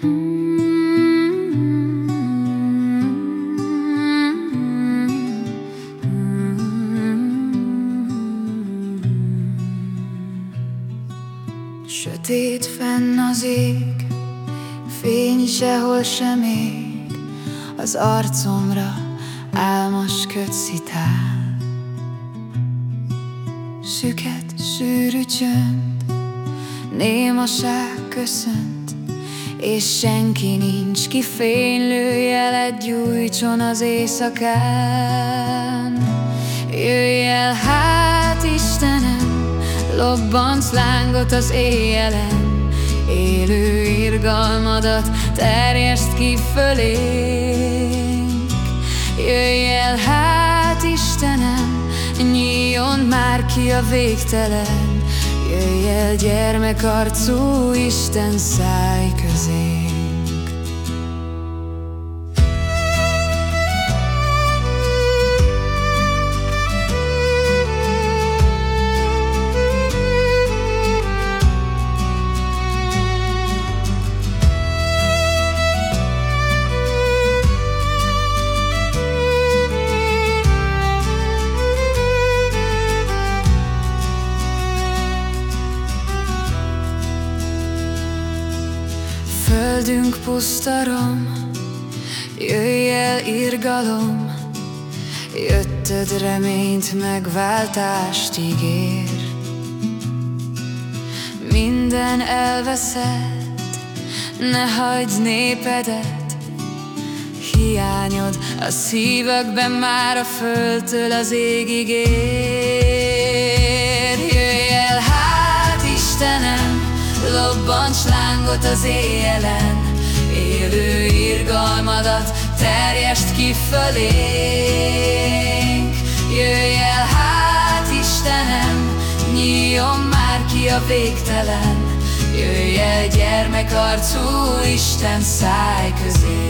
Sötét fenn az ég, fény sehol sem ég, Az arcomra álmos kötszitál. Süket, sűrű csönd, némaság köszön, és senki nincs, ki fénylő jelet gyújtson az éjszakán. Jöjj el hát Istenem, lobbant lángot az éjjelen. Élő irgalmadat terjeszt ki fölénk. Jöjj el hát Istenem, nyíljon már ki a végtelen Jöjj el gyermekarcú Isten száj közé Földünk pusztarom, jöjj el irgalom, Jötted reményt, megváltást ígér. Minden elveszett, ne hagyd népedet, Hiányod a szívekben már a földtől az égig ér. Lángot az éjjelen. Élő irgalmadat terjest ki fölénk. Jöjj el hát Istenem, nyíljon már ki a végtelen. Jöjj el gyermekarcú Isten száj közé